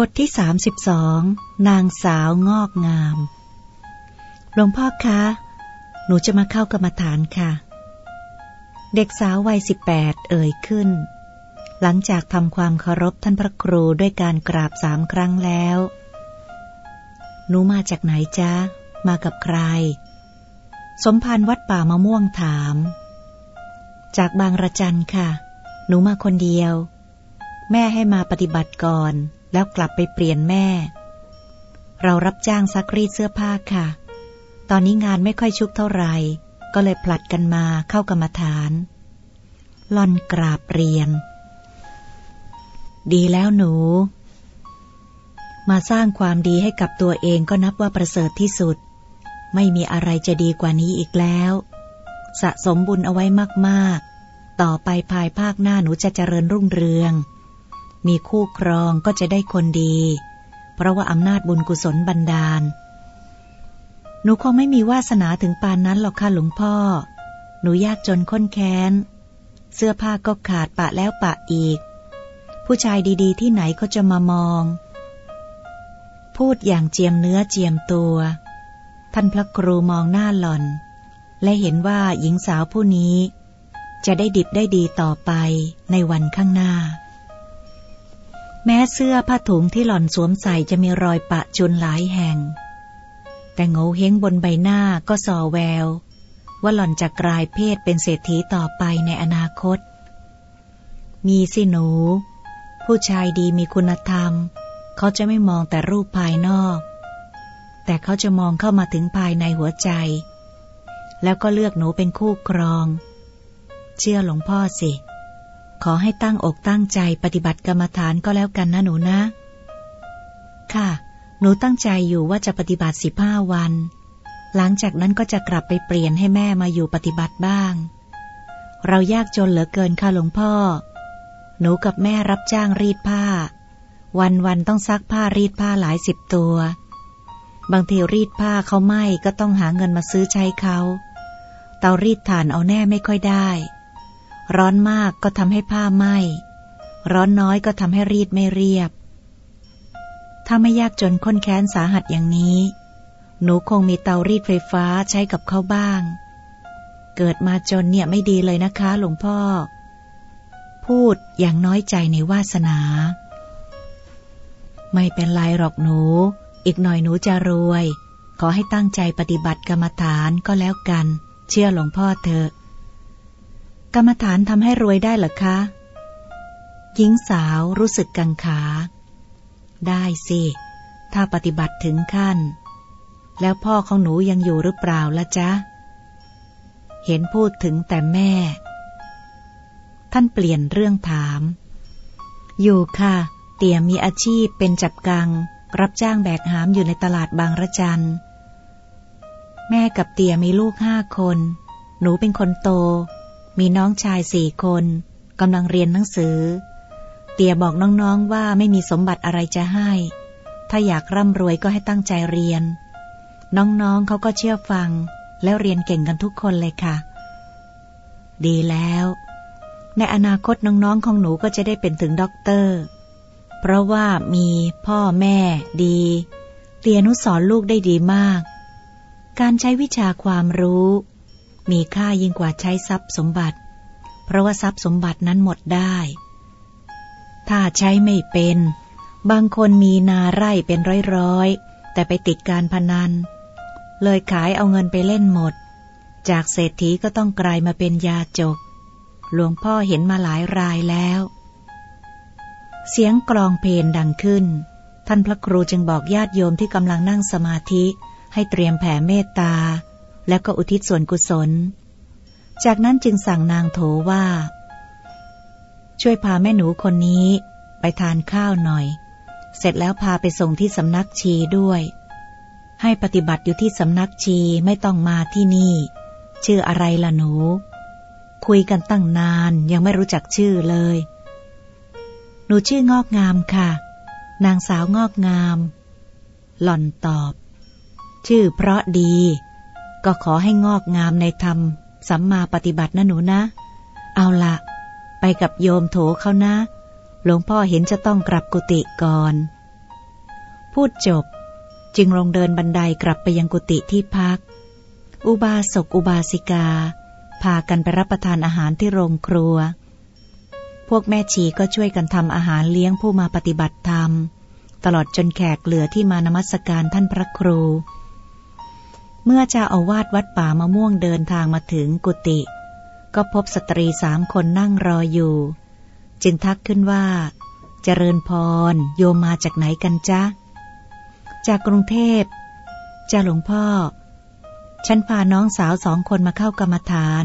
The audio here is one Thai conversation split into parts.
บทที่สามสิบสองนางสาวงอกงาม หลวงพ่อคะ หนูจะมาเข้ากรรมฐานค่ะ เด็กสาววัยสิบแปดเอ่ยขึ้น หลังจากทำความเคารพท่านพระครูด้วยการกราบสามครั้งแล้ว หนูมาจากไหนจ๊ะ มากับใคร สมภารวัดป่ามะม่วงถาม จากบางระจันค่ะ หนูมาคนเดียว แม่ให้มาปฏิบัติก่อน แล้วกลับไปเปลี่ยนแม่ เรารับจ้างซักรีดเสื้อผ้าค่ะ ตอนนี้งานไม่ค่อยชุกเท่าไหร่ ก็เลยผลัดกันมาเข้ากรรมฐานลอนกราบเรียน ดีแล้วหนู มาสร้างความดีให้กับตัวเองก็นับว่าประเสริฐที่สุด ไม่มีอะไรจะดีกว่านี้อีกแล้ว สะสมบุญเอาไว้มาก ๆ ต่อไปภายภาคหน้าหนูจะเจริญรุ่งเรือง มีคู่ครองก็จะได้คนดี เพราะว่าอำนาจบุญกุศลบันดาล หนูคงไม่มีวาสนาถึงปานนั้นหรอกค่ะหลวงพ่อ หนูยากจนค้นแค้น เสื้อผ้าก็ขาดปะแล้วปะอีก ผู้ชายดีๆ ที่ไหนก็จะมามอง พูดอย่างเจียมเนื้อเจียมตัว ท่านพระครูมองหน้าหล่อน และเห็นว่าหญิงสาวผู้นี้จะได้ดิบได้ดีต่อไปในวันข้างหน้า แม้เสื้อผ้าถุงที่หล่อนสวมใส่จะมีรอยปะจุนหลายแห่ง แต่โงเฮงบนใบหน้าก็ส่อแวว ว่าหล่อนจะกลายเพศเป็นเศรษฐีต่อไปในอนาคต มีสิหนู ผู้ชายดีมีคุณธรรม เขาจะไม่มองแต่รูปภายนอก แต่เขาจะมองเข้ามาถึงภายในหัวใจ แล้วก็เลือกหนูเป็นคู่ครอง เชื่อหลวงพ่อสิ ขอให้ตั้งอกตั้งใจปฏิบัติกรรมฐานก็แล้วกันนะหนูนะ ค่ะ หนูตั้งใจอยู่ว่าจะปฏิบัติสิบห้าวัน หลังจากนั้นก็จะกลับไปเปลี่ยนให้แม่มาอยู่ปฏิบัติบ้าง เรายากจนเหลือเกินค่ะหลวงพ่อ หนูกับแม่รับจ้างรีดผ้า วันวันต้องซักผ้ารีดผ้าหลายสิบตัว บางทีรีดผ้าเขาไม่ก็ต้องหาเงินมาซื้อใช้เขา เตารีดถ่านเอาแน่ไม่ค่อยได้ ร้อนมากก็ทำให้ผ้าไหม้ร้อนน้อยก็ทำให้รีดไม่เรียบ ถ้าไม่ยากจนค้นแค้นสาหัสอย่างนี้ หนูคงมีเตารีดไฟฟ้าใช้กับเขาบ้าง เกิดมาจนเนี่ยไม่ดีเลยนะคะหลวงพ่อ พูดอย่างน้อยใจในวาสนา ไม่เป็นไรหรอกหนู อีกหน่อยหนูจะรวย ขอให้ตั้งใจปฏิบัติกรรมฐานก็แล้วกัน เชื่อหลวงพ่อเถอะ กรรมฐานทำให้รวยได้หรอคะ หญิงสาวรู้สึกกังขา ได้สิ ถ้าปฏิบัติถึงขั้น แล้วพ่อของหนูยังอยู่หรือเปล่าละจ๊ะ เห็นพูดถึงแต่แม่ ท่านเปลี่ยนเรื่องถาม อยู่ค่ะ เตี่ยมีอาชีพเป็นจับกัง รับจ้างแบกหามอยู่ในตลาดบางระจัน แม่กับเตี่ยมีลูกห้าคน หนูเป็นคนโต มีน้องชายสี่คนกำลังเรียนหนังสือ เตียบอกน้องๆว่าไม่มีสมบัติอะไรจะให้ ถ้าอยากร่ำรวยก็ให้ตั้งใจเรียน น้องๆเขาก็เชื่อฟัง แล้วเรียนเก่งกันทุกคนเลยค่ะ ดีแล้ว ในอนาคตน้องๆของหนูก็จะได้เป็นถึงด็อกเตอร์ เพราะว่ามีพ่อแม่ดี เตี่ยหนูสอนลูกได้ดีมาก การใช้วิชาความรู้ มีค่ายิ่งกว่าใช้ทรัพย์สมบัติ เพราะว่าทรัพย์สมบัตินั้นหมดได้ ถ้าใช้ไม่เป็น บางคนมีนาไร่เป็นร้อยๆ แต่ไปติดการพนัน เลยขายเอาเงินไปเล่นหมด จากเศรษฐีก็ต้องกลายมาเป็นยาจก หลวงพ่อเห็นมาหลายรายแล้ว เสียงกลองเพลงดังขึ้น ท่านพระครูจึงบอกญาติโยมที่กำลังนั่งสมาธิให้เตรียมแผ่เมตตา แล้วก็อุทิศส่วนกุศล จากนั้นจึงสั่งนางโถว่า ช่วยพาแม่หนูคนนี้ไปทานข้าวหน่อย เสร็จแล้วพาไปส่งที่สำนักชีด้วย ให้ปฏิบัติอยู่ที่สำนักชีไม่ต้องมาที่นี่ ชื่ออะไรล่ะหนู คุยกันตั้งนานยังไม่รู้จักชื่อเลย หนูชื่องอกงามค่ะ นางสาวงอกงาม หล่อนตอบ ชื่อเพราะดี ก็ขอให้งอกงามในธรรม สัมมาปฏิบัตินะหนูนะ เอาละไปกับโยมโถเขานะ หลวงพ่อเห็นจะต้องกลับกุฏิก่อน พูดจบ จึงลงเดินบันไดกลับไปยังกุฏิที่พัก อุบาสกอุบาสิกา พากันไปรับประทานอาหารที่โรงครัว พวกแม่ชีก็ช่วยกันทำอาหารเลี้ยงผู้มาปฏิบัติธรรม ตลอดจนแขกเหลือที่มานมัสการท่านพระครู เมื่อเจ้าอาวาสวัดป่ามะม่วงเดินทางมาถึงกุฏิก็พบสตรีสามคนนั่งรออยู่ จึงทักขึ้นว่า เจริญพร โยมมาจากไหนกันจ๊ะ จากกรุงเทพจ้าหลวงพ่อ ฉันพาน้องสาวสองคนมาเข้ากรรมฐาน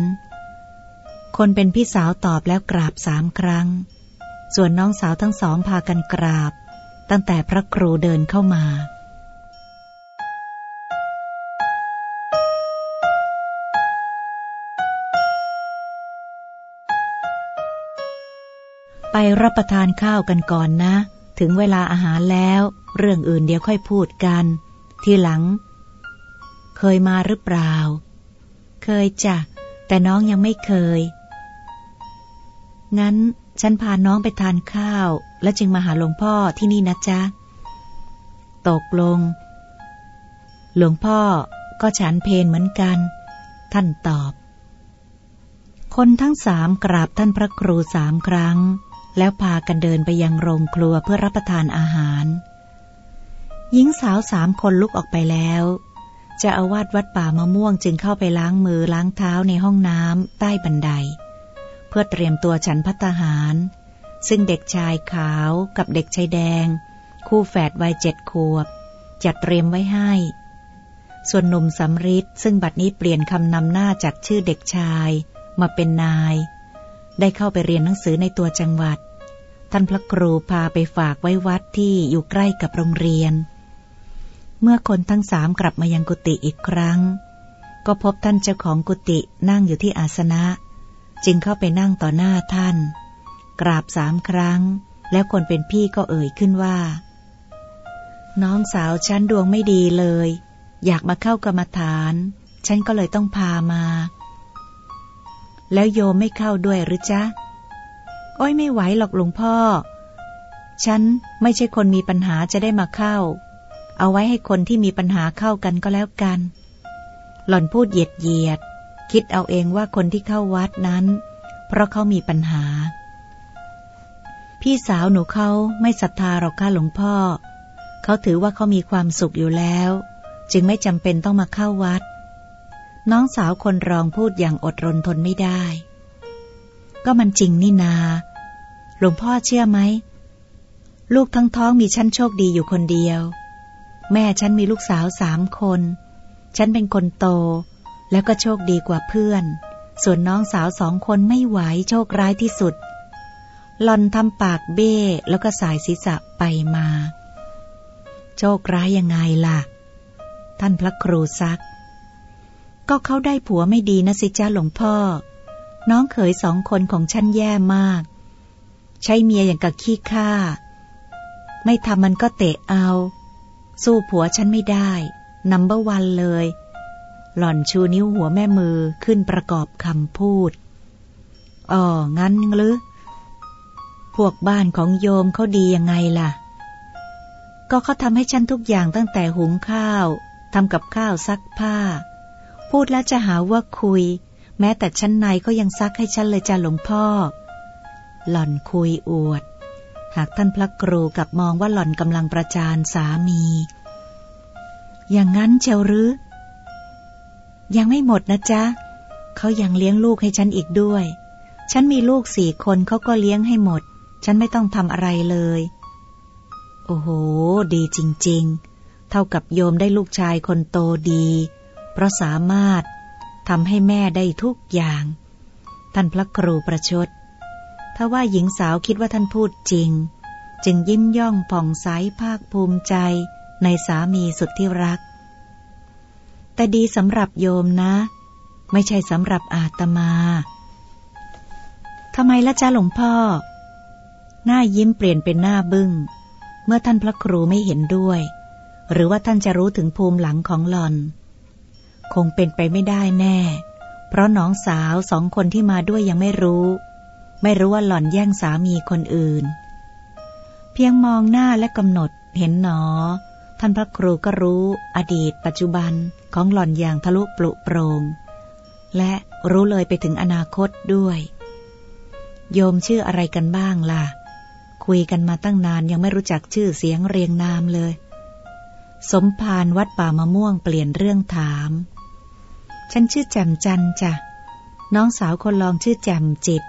คนเป็นพี่สาวตอบแล้วกราบสามครั้ง ส่วนน้องสาวทั้งสองพากันกราบ ตั้งแต่พระครูเดินเข้ามา ไปรับประทานข้าวกันก่อนนะ ถึงเวลาอาหารแล้ว เรื่องอื่นเดี๋ยวค่อยพูดกัน ทีหลัง เคยมาหรือเปล่า เคยจ้ะ แต่น้องยังไม่เคย งั้นฉันพาน้องไปทานข้าว แล้วจึงมาหาหลวงพ่อที่นี่นะจ๊ะ ตกลง หลวงพ่อก็ฉันเพนเหมือนกัน ท่านตอบ คนทั้งสามกราบท่านพระครูสามครั้ง แล้วพากันเดินไปยังโรงครัวเพื่อรับประทานอาหาร หญิงสาวสามคนลุกออกไปแล้วจะอาวาดวัดป่ามะม่วงจึงเข้าไปล้างมือล้างเท้าในห้องน้ำใต้บันได เพื่อเตรียมตัวฉันพัตหาร ซึ่งเด็กชายขาวกับเด็กชายแดง คู่แฝดวัยเจ็ดขวบ จัดเตรียมไว้ให้ ส่วนหนุ่มสำริดซึ่งบัดนี้เปลี่ยนคำนำหน้าจากชื่อเด็กชาย มาเป็นนาย ได้เข้าไปเรียนหนังสือในตัวจังหวัด ท่านพระครูพาไปฝากไว้วัดที่อยู่ใกล้กับโรงเรียน เมื่อคนทั้งสามกลับมายังกุฏิอีกครั้ง ก็พบท่านเจ้าของกุฏินั่งอยู่ที่อาสนะ จึงเข้าไปนั่งต่อหน้าท่าน กราบสามครั้ง แล้วคนเป็นพี่ก็เอ่ยขึ้นว่า น้องสาวฉันดวงไม่ดีเลย อยากมาเข้ากรรมฐาน ฉันก็เลยต้องพามา แล้วโยมไม่เข้าด้วยหรือจ๊ะ โอ้ยไม่ไหวหรอกหลวงพ่อ ฉันไม่ใช่คนมีปัญหาจะได้มาเข้า เอาไว้ให้คนที่มีปัญหาเข้ากันก็แล้วกัน หล่อนพูดเหยียดเหยียด คิดเอาเองว่าคนที่เข้าวัดนั้น เพราะเขามีปัญหา พี่สาวหนูเขาไม่ศรัทธาหรอกค่ะหลวงพ่อ เขาถือว่าเขามีความสุขอยู่แล้ว จึงไม่จำเป็นต้องมาเข้าวัด น้องสาวคนรองพูดอย่างอดรนทนไม่ได้ ก็มันจริงนี่นา หลวงพ่อเชื่อไหม ลูกทั้งท้องมีฉันโชคดีอยู่คนเดียว แม่ฉันมีลูกสาวสามคน ฉันเป็นคนโต แล้วก็โชคดีกว่าเพื่อน ส่วนน้องสาวสองคนไม่ไหวโชคร้ายที่สุด หลอนทำปากเบ้แล้วก็สายศีรษะไปมา โชคร้ายยังไงล่ะ ท่านพระครูซัก ก็เขาได้ผัวไม่ดีนะสิจ้าหลวงพ่อ น้องเขยสองคนของฉันแย่มาก ใช้เมียอย่างกับขี้ข้าไม่ทำมันก็เตะเอา สู้ผัวฉันไม่ได้นัมเบอร์วันเลย หล่อนชูนิ้วหัวแม่มือขึ้นประกอบคำพูดอ๋องั้นหรือ พวกบ้านของโยมเขาดียังไงล่ะ ก็เขาทำให้ฉันทุกอย่างตั้งแต่หุงข้าวทำกับข้าวซักผ้า พูดแล้วจะหาว่าคุย แม้แต่ชั้นในก็ยังซักให้ฉันเลยจ้าหลวงพ่อ หล่อนคุยอวด หากท่านพระครูกับมองว่าหล่อนกำลังประจานสามี อย่างนั้นเชียวหรือ ยังไม่หมดนะจ๊ะเขายังเลี้ยงลูกให้ฉันอีกด้วย ฉันมีลูกสี่คนเขาก็เลี้ยงให้หมด ฉันไม่ต้องทำอะไรเลย โอ้โห ดีจริง ๆ เท่ากับโยมได้ลูกชายคนโตดี เพราะสามารถทำให้แม่ได้ทุกอย่าง ท่านพระครูประชดถ้าว่าหญิงสาวคิดว่าท่านพูดจริง จึงยิ้มย่องผ่องใสภาคภูมิใจในสามีสุดที่รัก แต่ดีสำหรับโยมนะ ไม่ใช่สำหรับอาตมาทำไมละจ้าหลวงพ่อ หน้ายิ้มเปลี่ยนเป็นหน้าบึง้ง เมื่อท่านพระครูไม่เห็นด้วย หรือว่าท่านจะรู้ถึงภูมิหลังของหลอน คงเป็นไปไม่ได้แน่ เพราะน้องสาวสองคนที่มาด้วยยังไม่รู้ ไม่รู้ว่าหล่อนแย่งสามีคนอื่น เพียงมองหน้าและกำหนดเห็นหนอ ท่านพระครูก็รู้อดีตปัจจุบันของหล่อนอย่างทะลุปลุโปรง และรู้เลยไปถึงอนาคตด้วย โยมชื่ออะไรกันบ้างล่ะ คุยกันมาตั้งนานยังไม่รู้จักชื่อเสียงเรียงนามเลยสมภารวัดป่ามะม่วงเปลี่ยนเรื่องถาม ฉันชื่อแจ่มจันจ้ะ น้องสาวคนรองชื่อแจ่มจิต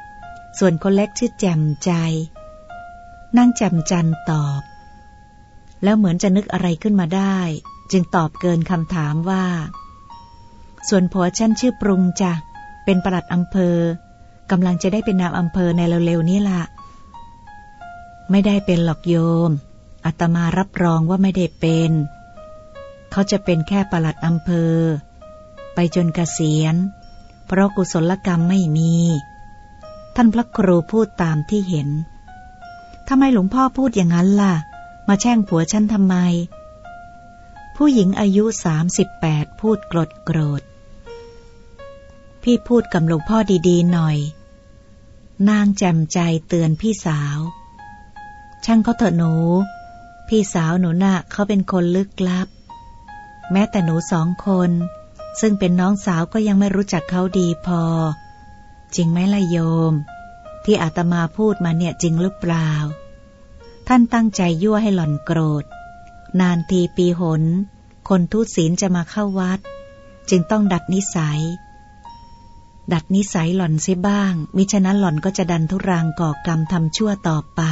ส่วนคนเล็กชื่อแจ่มใจนั่งแจ่มจันตอบ แล้วเหมือนจะนึกอะไรขึ้นมาได้ จึงตอบเกินคำถามว่า ส่วนผัวฉันชื่อปรุงจ้ะ เป็นประหลัดอำเภอกำลังจะได้เป็นนามอำเภอในเร็วๆนี้ละไม่ได้เป็นหลอกโยมอาตมารับรองว่าไม่ได้เป็น เขาจะเป็นแค่ประหลัดอำเภอ ไปจนเกษียณ เพราะกุศลกรรมไม่มี ท่านพระครูพูดตามที่เห็นทำไมหลวงพ่อพูดอย่างนั้นล่ะ มาแช่งผัวฉันทำไม ผู้หญิงอายุสามสิบแปดพูดกรดโกรธ พี่พูดกับหลวงพ่อดีๆหน่อย นางแจ่มใจเตือนพี่สาว ช่างเขาเถอะหนู พี่สาวหนูนะ่ะเขาเป็นคนลึกลับ แม้แต่หนูสองคน ซึ่งเป็นน้องสาวก็ยังไม่รู้จักเขาดีพอ จริงไหมล่ะโยม ที่อาตมาพูดมาเนี่ยจริงหรือเปล่า ท่านตั้งใจยั่วให้หล่อนโกรธ นานทีปีหน คนทุศีลจะมาเข้าวัด จึงต้องดัดนิสัย ดัดนิสัยหล่อนเสียบ้าง มิฉะนั้นหล่อนก็จะดันทุรังก่อกรรมทำชั่วต่อไป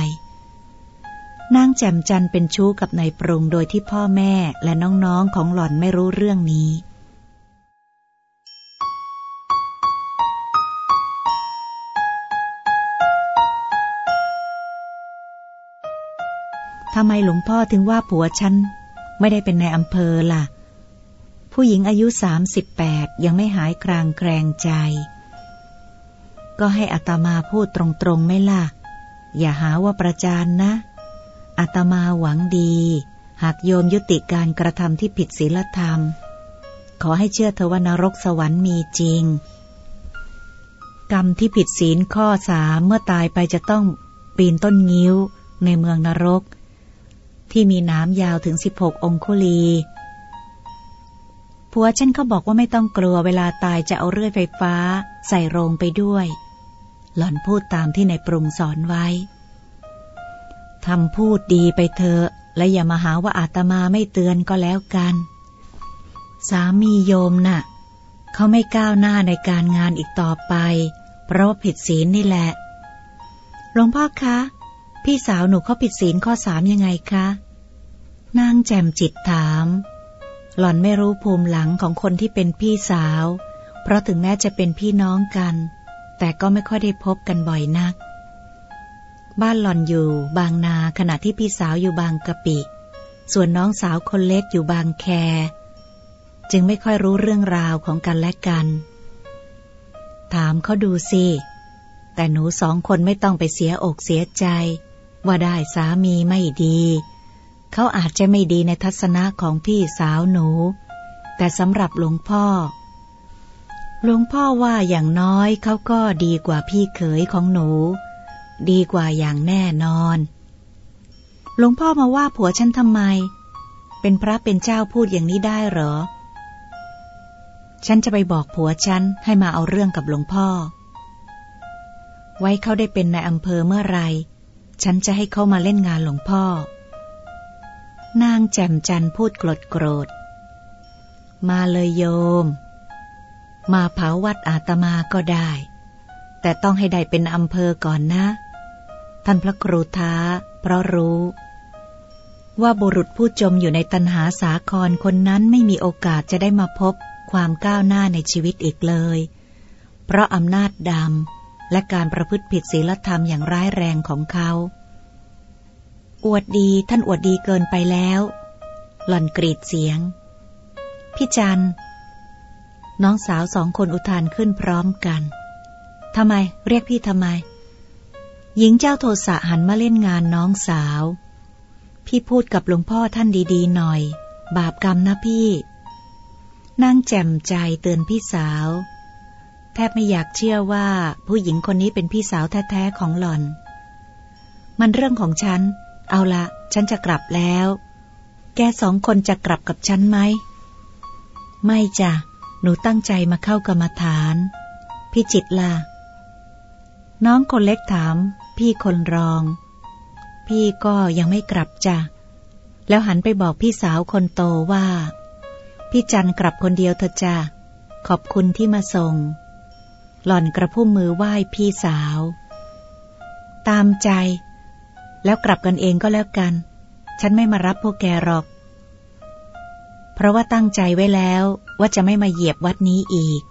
นางแจ่มจันเป็นชู้กับนายปรุงโดยที่พ่อแม่และน้องๆของหล่อนไม่รู้เรื่องนี้ ทำไมหลวงพ่อถึงว่าผัวฉันไม่ได้เป็นในอำเภอล่ะ ผู้หญิงอายุสามสิบแปดยังไม่หายกลางแกรงใจ ก็ให้อัตมาพูดตรงๆไม่ล่ะ อย่าหาว่าประจานนะ อัตมาหวังดี หากโยมยุติการกระทำที่ผิดศีลธรรม ขอให้เชื่อเทวนรกสวรรค์มีจริง กรรมที่ผิดศีลข้อสามเมื่อตายไปจะต้องปีนต้นงิ้วในเมืองนรก ที่มีน้ำยาวถึงสิบหกองคุลีผัวฉันเขาบอกว่าไม่ต้องกลัวเวลาตายจะเอาเรื่อยไฟฟ้า ใส่โรงไปด้วย หล่อนพูดตามที่ในปรุงสอนไว้ทำพูดดีไปเถอะ และอย่ามาหาว่าอาตมาไม่เตือนก็แล้วกัน สามีโยมนะ่ะเขาไม่ก้าวหน้าในการงานอีกต่อไป เพราะผิดศีลนี่แหละ หลวงพ่อคะ พี่สาวหนูเขาผิดศีลข้อสามยังไงคะ นางแจ่มจิตถาม หล่อนไม่รู้ภูมิหลังของคนที่เป็นพี่สาว เพราะถึงแม้จะเป็นพี่น้องกัน แต่ก็ไม่ค่อยได้พบกันบ่อยนัก บ้านหล่อนอยู่บางนาขณะที่พี่สาวอยู่บางกะปิ ส่วนน้องสาวคนเล็กอยู่บางแค จึงไม่ค่อยรู้เรื่องราวของกันและกัน ถามเขาดูสิ แต่หนูสองคนไม่ต้องไปเสียอกเสียใจ ว่าได้สามีไม่ดี เขาอาจจะไม่ดีในทัศนะของพี่สาวหนู แต่สำหรับหลวงพ่อ หลวงพ่อว่าอย่างน้อยเขาก็ดีกว่าพี่เขยของหนู ดีกว่าอย่างแน่นอน หลวงพ่อมาว่าผัวฉันทำไม เป็นพระเป็นเจ้าพูดอย่างนี้ได้เหรอ ฉันจะไปบอกผัวฉันให้มาเอาเรื่องกับหลวงพ่อ ไว้เขาได้เป็นในอำเภอเมื่อไร ฉันจะให้เขามาเล่นงานหลวงพ่อ นางแจ่มจันพูดโกรธโกรธ มาเลยโยม มาเผาวัดอาตมาก็ได้ แต่ต้องให้ได้เป็นอำเภอก่อนนะ ท่านพระครูท้า เพราะรู้ ว่าบุรุษผู้จมอยู่ในตันหาสาครคนนั้นไม่มีโอกาสจะได้มาพบความก้าวหน้าในชีวิตอีกเลย เพราะอำนาจดำและการประพฤติผิดศีลธรรมอย่างร้ายแรงของเขา อวดดีท่านอวดดีเกินไปแล้ว หล่อนกรีดเสียง พี่จันน้องสาวสองคนอุทานขึ้นพร้อมกันทำไม เรียกพี่ทำไม หญิงเจ้าโทสะหันมาเล่นงานน้องสาว พี่พูดกับหลวงพ่อท่านดีๆหน่อย บาปกรรมนะพี่นั่งแจ่มใจเตือนพี่สาว แทบไม่อยากเชื่อว่าผู้หญิงคนนี้เป็นพี่สาวแท้ๆของหล่อน มันเรื่องของฉัน เอาละฉันจะกลับแล้ว แกสองคนจะกลับกับฉันไหม ไม่จ้ะ หนูตั้งใจมาเข้ากรรมฐาน พี่จิตล่ะ น้องคนเล็กถาม พี่คนรอง พี่ก็ยังไม่กลับจ้ะ แล้วหันไปบอกพี่สาวคนโตว่า พี่จันกลับคนเดียวเถอะจ้ะ ขอบคุณที่มาส่ง หล่อนกระพุ่มมือไหว้พี่สาว ตามใจ แล้วกลับกันเองก็แล้วกัน ฉันไม่มารับพวกแกหรอก เพราะว่าตั้งใจไว้แล้วว่าจะไม่มาเหยียบวัดนี้อีก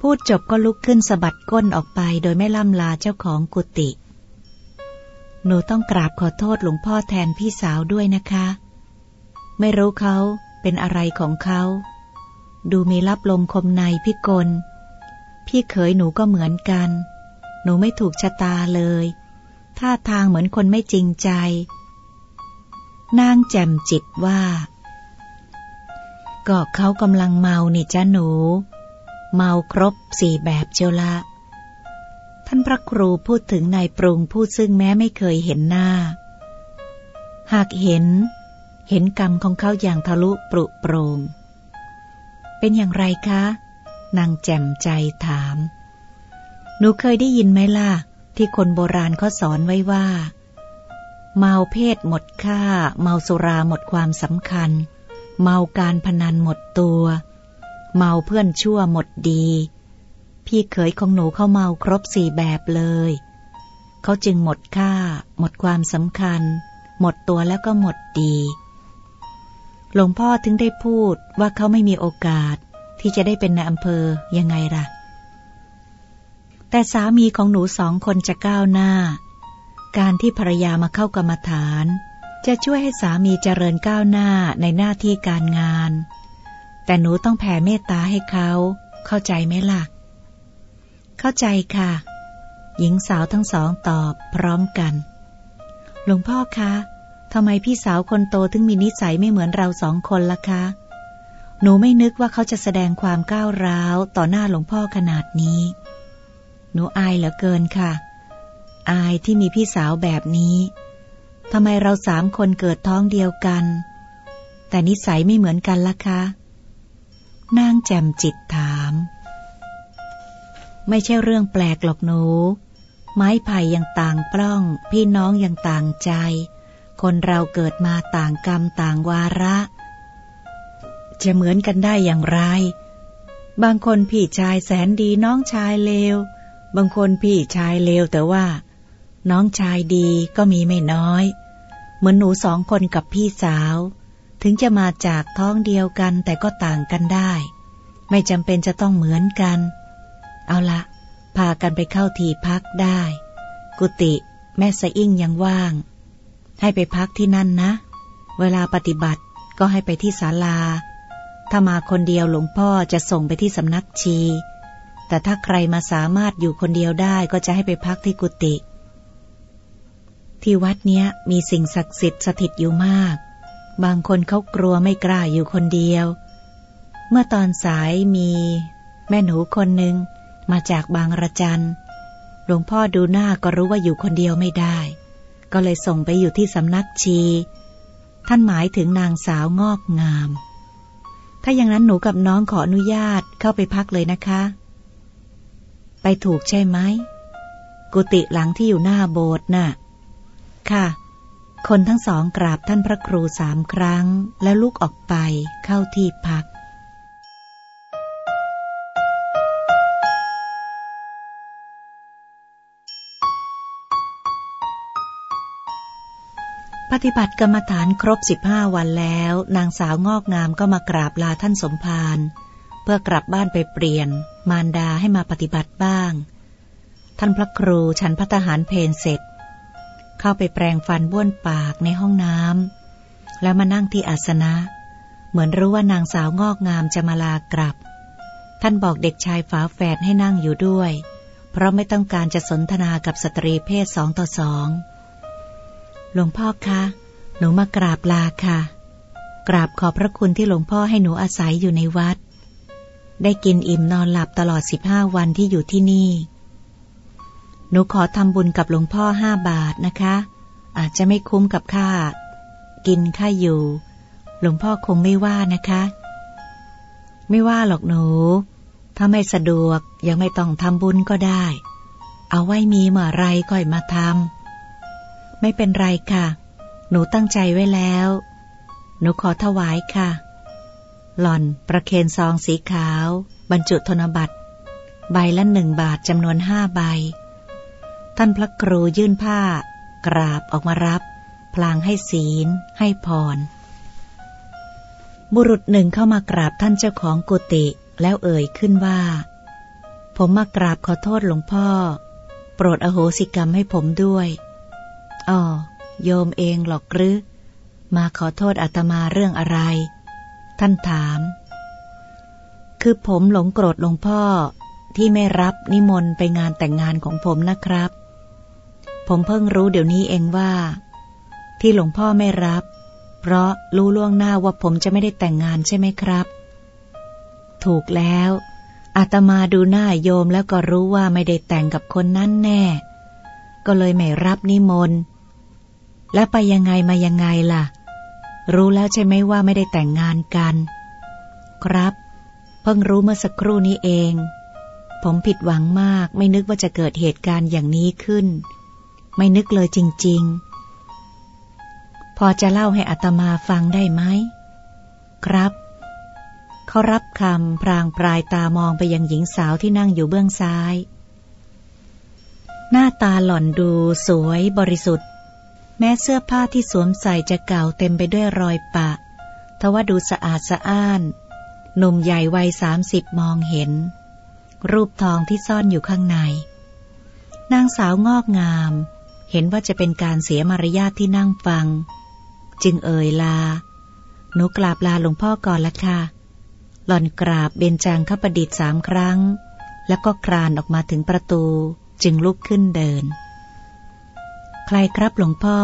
พูดจบก็ลุกขึ้นสะบัดก้นออกไปโดยไม่ล่ำลาเจ้าของกุฏิหนูต้องกราบขอโทษหลวงพ่อแทนพี่สาวด้วยนะคะ ไม่รู้เขาเป็นอะไรของเขา ดูมีรับลมคมในพิกล พี่เขยหนูก็เหมือนกัน หนูไม่ถูกชะตาเลย ท่าทางเหมือนคนไม่จริงใจ นางแจ่มจิตว่า ก็เขากำลังเมานี่จ้าหนู เมาครบสี่แบบเชียวละ ท่านพระครูพูดถึงนายปรุงผู้ซึ่งแม้ไม่เคยเห็นหน้า หากเห็น เห็นกรรมของเขาอย่างทะลุปรุโปรง เป็นอย่างไรคะ นางแจ่มใจถามหนูเคยได้ยินไหมล่ะ ที่คนโบราณเขาสอนไว้ว่า เมาเพศหมดค่า เมาสุราหมดความสำคัญ เมาการพนันหมดตัว เมาเพื่อนชั่วหมดดี พี่เขยของหนูเขาเมาครบสี่แบบเลยเขาจึงหมดค่า หมดความสำคัญ หมดตัวแล้วก็หมดดี หลวงพ่อถึงได้พูดว่าเขาไม่มีโอกาสที่จะได้เป็นนายอำเภอยังไงล่ะ แต่สามีของหนูสองคนจะก้าวหน้า การที่ภรรยามาเข้ากรรมฐาน จะช่วยให้สามีเจริญก้าวหน้าในหน้าที่การงาน แต่หนูต้องแผ่เมตตาให้เขา เข้าใจไหมล่ะ เข้าใจค่ะ หญิงสาวทั้งสองตอบพร้อมกัน หลวงพ่อคะทำไมพี่สาวคนโตถึงมีนิสัยไม่เหมือนเราสองคนล่ะคะ หนูไม่นึกว่าเขาจะแสดงความก้าวร้าวต่อหน้าหลวงพ่อขนาดนี้ หนูอายเหลือเกินค่ะ อายที่มีพี่สาวแบบนี้ทำไมเราสามคนเกิดท้องเดียวกัน แต่นิสัยไม่เหมือนกันล่ะคะ นางแจ่มจิตถาม ไม่ใช่เรื่องแปลกหรอกหนู ไม้ไผ่ยังต่างปล้อง พี่น้องยังต่างใจ คนเราเกิดมาต่างกรรมต่างวาระ จะเหมือนกันได้อย่างไร บางคนพี่ชายแสนดีน้องชายเลว บางคนพี่ชายเลวแต่ว่า น้องชายดีก็มีไม่น้อย เหมือนหนูสองคนกับพี่สาว ถึงจะมาจากท้องเดียวกันแต่ก็ต่างกันได้ ไม่จำเป็นจะต้องเหมือนกัน เอาละพากันไปเข้าที่พักได้ กุฏิแม่สะอิ่งยังว่าง ให้ไปพักที่นั่นนะ เวลาปฏิบัติก็ให้ไปที่ศาลา ถ้ามาคนเดียวหลวงพ่อจะส่งไปที่สำนักชี แต่ถ้าใครมาสามารถอยู่คนเดียวได้ก็จะให้ไปพักที่กุฏิที่วัดเนี้ยมีสิ่งศักดิ์สิทธิ์สถิตอยู่มาก บางคนเขากลัวไม่กล้าอยู่คนเดียว เมื่อตอนสายมีแม่หนูคนหนึ่งมาจากบางระจันหลวงพ่อดูหน้าก็รู้ว่าอยู่คนเดียวไม่ได้ ก็เลยส่งไปอยู่ที่สำนักชี ท่านหมายถึงนางสาวงอกงาม ถ้าอย่างนั้นหนูกับน้องขออนุญาตเข้าไปพักเลยนะคะ ไปถูกใช่ไหม กุฏิหลังที่อยู่หน้าโบสถ์น่ะ ค่ะ คนทั้งสองกราบท่านพระครูสามครั้ง แล้วลุกออกไปเข้าที่พักปฏิบัติกรรมฐานครบสิบห้าวันแล้ว นางสาวงอกงามก็มากราบลาท่านสมภาร พื่อกลับบ้านไปเปลี่ยน มารดาให้มาปฏิบัติบ้าง ท่านพระครูฉันพัตหารเพนเสร็จ เข้าไปแปรงฟันบ้วนปากในห้องน้ำแล้วมานั่งที่อาสนะ เหมือนรู้ว่านางสาวงอกงามจะมาลากลับ ท่านบอกเด็กชายฝาแฝดให้นั่งอยู่ด้วย เพราะไม่ต้องการจะสนทนากับสตรีเพศสองต่อสองหลวงพ่อคะ หนูมากราบลาค่ะ กราบขอบพระคุณที่หลวงพ่อให้หนูอาศัยอยู่ในวัด ได้กินอิ่มนอนหลับตลอดสิบห้าวันที่อยู่ที่นี่ หนูขอทำบุญกับหลวงพ่อห้าบาทนะคะ อาจจะไม่คุ้มกับค่า กินข้าอยู่ หลวงพ่อคงไม่ว่านะคะ ไม่ว่าหรอกหนู ถ้าไม่สะดวกยังไม่ต้องทำบุญก็ได้ เอาไว้มีเมื่อไรค่อยมาทำไม่เป็นไรค่ะ หนูตั้งใจไว้แล้ว หนูขอถวายค่ะ หล่อนประเคนซองสีขาว บรรจุธนบัตร ใบละหนึ่งบาทจำนวนห้าใบ ท่านพระครูยื่นผ้า กราบออกมารับ พลางให้ศีล ให้พร บุรุษหนึ่งเข้ามากราบท่านเจ้าของกุฏิแล้วเอ่ยขึ้นว่า ผมมากราบขอโทษหลวงพ่อ โปรดอโหสิกรรมให้ผมด้วยอ๋อโยมเองหรอกหรือ มาขอโทษอาตมาเรื่องอะไร ท่านถาม คือผมหลงโกรธหลวงพ่อที่ไม่รับนิมนต์ไปงานแต่งงานของผมนะครับ ผมเพิ่งรู้เดี๋ยวนี้เองว่า ที่หลวงพ่อไม่รับ เพราะรู้ล่วงหน้าว่าผมจะไม่ได้แต่งงานใช่ไหมครับ ถูกแล้วอาตมาดูหน้าโยมแล้วก็รู้ว่าไม่ได้แต่งกับคนนั้นแน่ ก็เลยไม่รับนิมนต์ และไปยังไงมายังไงล่ะ รู้แล้วใช่ไหมว่าไม่ได้แต่งงานกัน ครับ เพิ่งรู้เมื่อสักครู่นี้เอง ผมผิดหวังมากไม่นึกว่าจะเกิดเหตุการณ์อย่างนี้ขึ้น ไม่นึกเลยจริง ๆ พอจะเล่าให้อัตมาฟังได้ไหม ครับ เขารับคำพรางปลายตามองไปยังหญิงสาวที่นั่งอยู่เบื้องซ้าย หน้าตาหล่อนดูสวยบริสุทธิ์ แม้เสื้อผ้าที่สวมใส่จะเก่าเต็มไปด้วยรอยปะ ทว่าดูสะอาดสะอ้าน หนุ่มใหญ่วัยสามสิบมองเห็น รูปทองที่ซ่อนอยู่ข้างใน นางสาวงอกงาม เห็นว่าจะเป็นการเสียมารยาทที่นั่งฟัง จึงเอ่ยลา หนูกราบลาหลวงพ่อก่อนละค่ะ หล่อนกราบเบญจางคประดิษฐ์สามครั้ง แล้วก็คลานออกมาถึงประตูจึงลุกขึ้นเดิน ใครครับหลวงพ่อ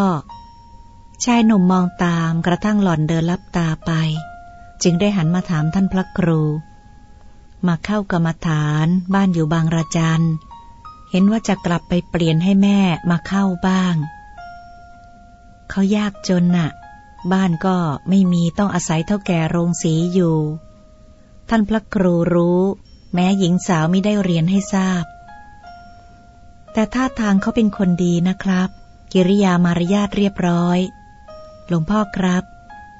ชายหนุ่มมองตามกระทั่งหล่อนเดินลับตาไป จึงได้หันมาถามท่านพระครู มาเข้ากรรมฐานบ้านอยู่บางระจัน เห็นว่าจะกลับไปเปลี่ยนให้แม่มาเข้าบ้าง เขายากจนน่ะ บ้านก็ไม่มีต้องอาศัยเท่าแก่โรงสีอยู่ ท่านพระครูรู้ แม้หญิงสาวไม่ได้เรียนให้ทราบแต่ท่าทางเขาเป็นคนดีนะครับ กิริยามารยาทเรียบร้อย หลวงพ่อครับ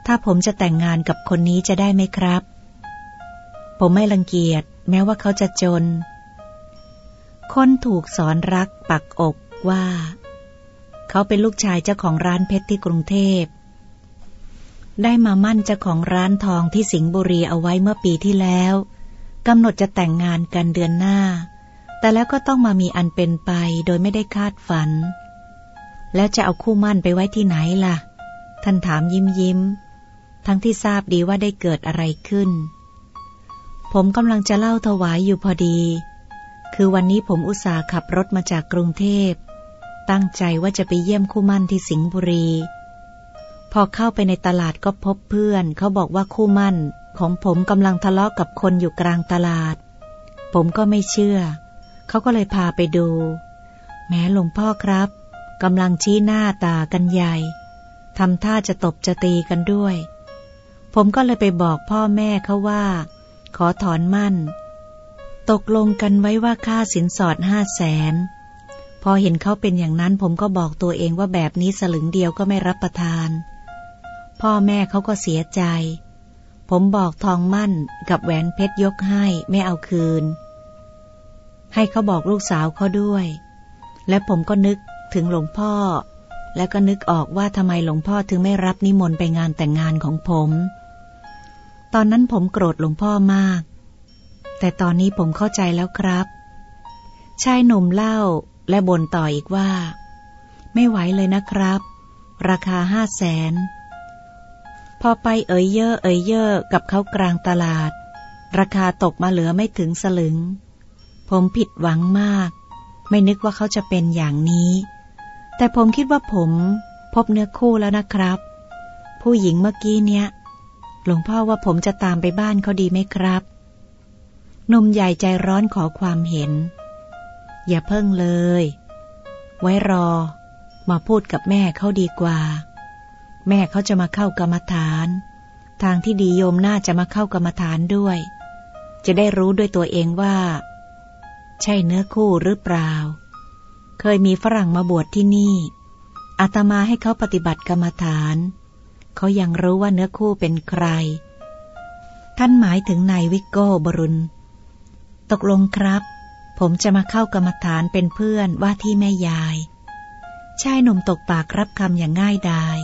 ถ้าผมจะแต่งงานกับคนนี้จะได้ไหมครับ ผมไม่รังเกียจแม้ว่าเขาจะจน คนถูกสอนรักปักอกว่า เขาเป็นลูกชายเจ้าของร้านเพชรที่กรุงเทพ ได้มามั่นเจ้าของร้านทองที่สิงห์บุรีเอาไว้เมื่อปีที่แล้วกำหนดจะแต่งงานกันเดือนหน้า แต่แล้วก็ต้องมามีอันเป็นไปโดยไม่ได้คาดฝัน แล้วจะเอาคู่มั่นไปไว้ที่ไหนล่ะ ท่านถามยิ้มยิ้ม ทั้งที่ทราบดีว่าได้เกิดอะไรขึ้น ผมกำลังจะเล่าถวายอยู่พอดี คือวันนี้ผมอุตส่าห์ขับรถมาจากกรุงเทพ ตั้งใจว่าจะไปเยี่ยมคู่มั่นที่สิงห์บุรี พอเข้าไปในตลาดก็พบเพื่อน เขาบอกว่าคู่มั่น ของผมกำลังทะเลาะกกับคนอยู่กลางตลาด ผมก็ไม่เชื่อ เขาก็เลยพาไปดู แม้หลวงพ่อครับ กำลังชี้หน้าตากันใหญ่ทำท่าจะตบจะตีกันด้วย ผมก็เลยไปบอกพ่อแม่เขาว่า ขอถอนมั่น ตกลงกันไว้ว่าค่าสินสอดห้าแสน พอเห็นเขาเป็นอย่างนั้นผมก็บอกตัวเองว่าแบบนี้สลึงเดียวก็ไม่รับประทาน พ่อแม่เขาก็เสียใจ ผมบอกทองมั่นกับแหวนเพชรยกให้ไม่เอาคืน ให้เขาบอกลูกสาวเขาด้วย และผมก็นึก ถึงหลวงพ่อ และก็นึกออกว่าทำไมหลวงพ่อถึงไม่รับนิมนต์ไปงานแต่งงานของผม ตอนนั้นผมโกรธหลวงพ่อมาก แต่ตอนนี้ผมเข้าใจแล้วครับ ชายหนุ่มเล่าและบ่นต่ออีกว่า ไม่ไหวเลยนะครับ ราคาห้าแสนพอไปเอ่ยเย่อเอ่ยเยอกับเขากลางตลาด ราคาตกมาเหลือไม่ถึงสลึง ผมผิดหวังมาก ไม่นึกว่าเขาจะเป็นอย่างนี้ แต่ผมคิดว่าผมพบเนื้อคู่แล้วนะครับ ผู้หญิงเมื่อกี้เนี้ย หลวงพ่อว่าผมจะตามไปบ้านเขาดีไหมครับนมใหญ่ใจร้อนขอความเห็น อย่าเพิ่งเลย ไว้รอ มาพูดกับแม่เขาดีกว่า แม่เขาจะมาเข้ากรรมฐาน ทางที่ดีโยมน่าจะมาเข้ากรรมฐานด้วย จะได้รู้ด้วยตัวเองว่า ใช่เนื้อคู่หรือเปล่า เคยมีฝรั่งมาบวชที่นี่อาตมาให้เขาปฏิบัติกรรมฐาน เขายังรู้ว่าเนื้อคู่เป็นใคร ท่านหมายถึงนายวิกโก้บรุณ ตกลงครับ ผมจะมาเข้ากรรมฐานเป็นเพื่อนว่าที่แม่ยาย ชายหนุ่มตกปากรับคำอย่างง่ายดาย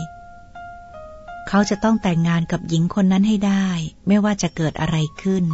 เขาจะต้องแต่งงานกับหญิงคนนั้นให้ได้ ไม่ว่าจะเกิดอะไรขึ้น